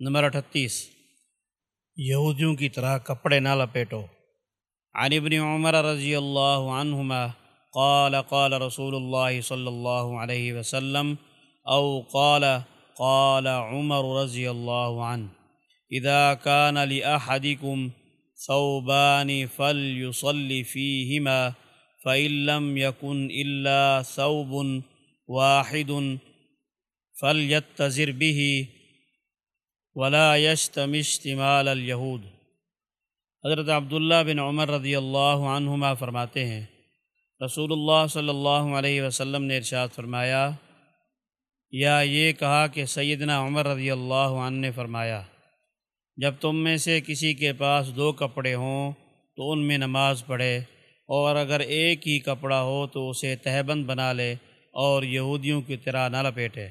Number اٹھتیس۔ یہودیوں کی طرح کپڑے نہ لپیٹو۔ عن ابن عمر رضی اللہ عنہما قال قال رسول اللہ صلی اللہ علیہ وسلم، او قال قال عمر رضی اللہ عنہ، اذا كان لأحدكم ثوبان فليصلي فيهما فإن لم يكن إلا ثوب واحد فليتزر به ولا يشتم اشتمال اليهود۔ حضرت عبداللہ بن عمر رضی اللہ عنہما فرماتے ہیں، رسول اللہ صلی اللہ علیہ وسلم نے ارشاد فرمایا، یا یہ کہا کہ سیدنا عمر رضی اللہ عنہ نے فرمایا، جب تم میں سے کسی کے پاس دو کپڑے ہوں تو ان میں نماز پڑھے، اور اگر ایک ہی کپڑا ہو تو اسے تہبند بنا لے اور یہودیوں کی طرح نہ لپیٹے۔